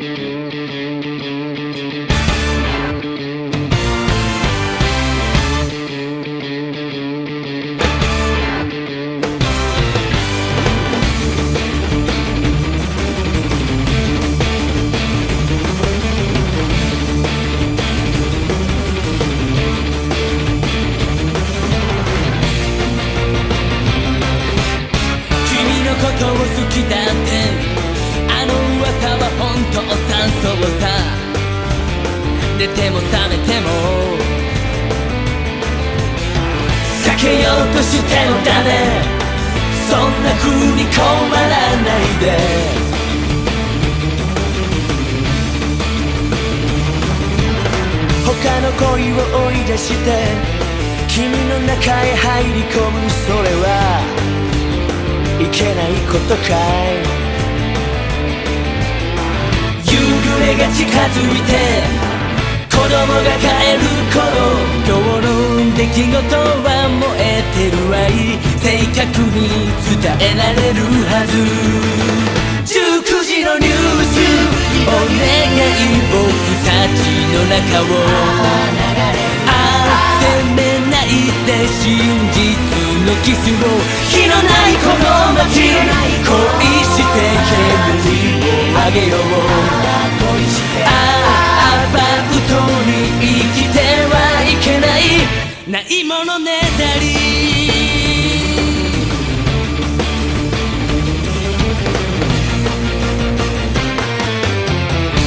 ことを好きだってあの噂はそうさ寝ても覚めても避けようとしてもダメそんな風に困らないで他の恋を追い出して君の中へ入り込むそれはいけないことかいが近づいて子供が帰る頃今日の出来事は燃えてるわい。正確に伝えられるはず。19時のニュースお願い僕たちの中を。あ責めないで真実のキスを。火のないこの街恋して煙をあげよう。アバウトに生きてはいけない。ないものねだり。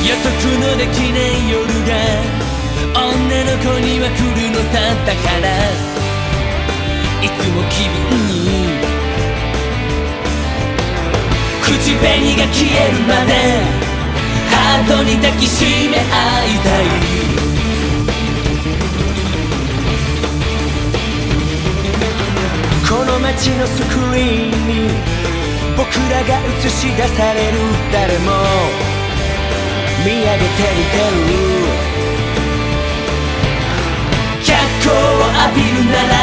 予測のできない夜が女の子には来るのさだから。いつも機敏に。口紅が消えるまで。ハートに抱きしめ合いたい。街のスクリーンに僕らが映し出される誰も見上げてるてる。脚光を浴びるなら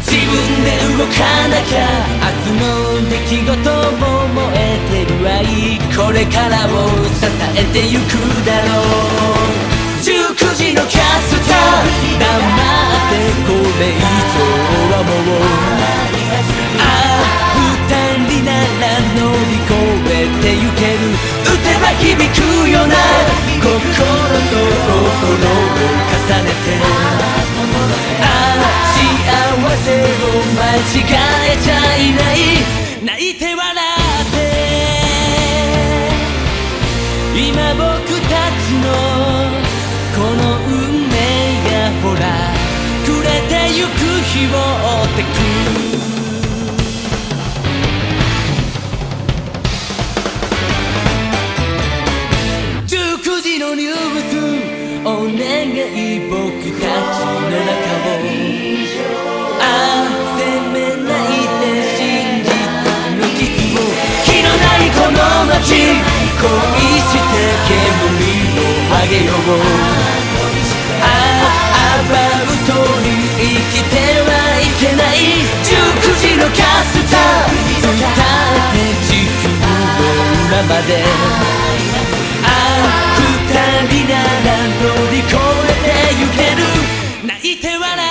自分で動かなきゃ。明日の出来事も燃えてる愛これからを支えてゆくだろう19時のキャスター黙ってこれ以上はもう。ああ二人なら乗り越えてゆける。歌は響くような。心と心を重ねて。ああ幸せを間違えちゃいない。泣いて笑って今僕たちのこの運命がほら暮れてゆく日を追ってく願い僕たちの中をああ責めないで真実のキスを火のないこの街あげようああアバウトに生きてはいけない19時のキャスター。伝えて地球の裏まで。あ二人なら乗り越えてゆける。泣いて笑って